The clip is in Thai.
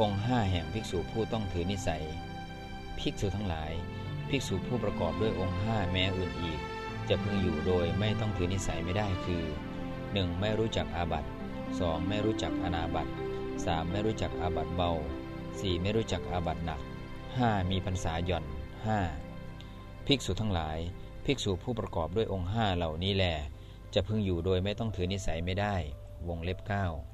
องค์ห้าแห่งภิกษุผู้ต้องถือนิสัย ภิกษุทั้งหลาย ภิกษุผู้ประกอบด้วยองค์ห้าแม้อื่นอีก จะพึงอยู่โดยไม่ต้องถือนิสัยไม่ได้คือ 1. ไม่รู้จักอาบัติ 2. ไม่รู้จักอนาบัติ 3. ไม่รู้จักอาบัติเบา 4. ไม่รู้จักอาบัติหนัก 5. มีพรรษาหย่อน 5. ภิกษุทั้งหลาย ภิกษุผู้ประกอบด้วยองค์ห้าเหล่านี้แล จะพึงอยู่โดยไม่ต้องถือนิสัยไม่ได้ วงเล็บ9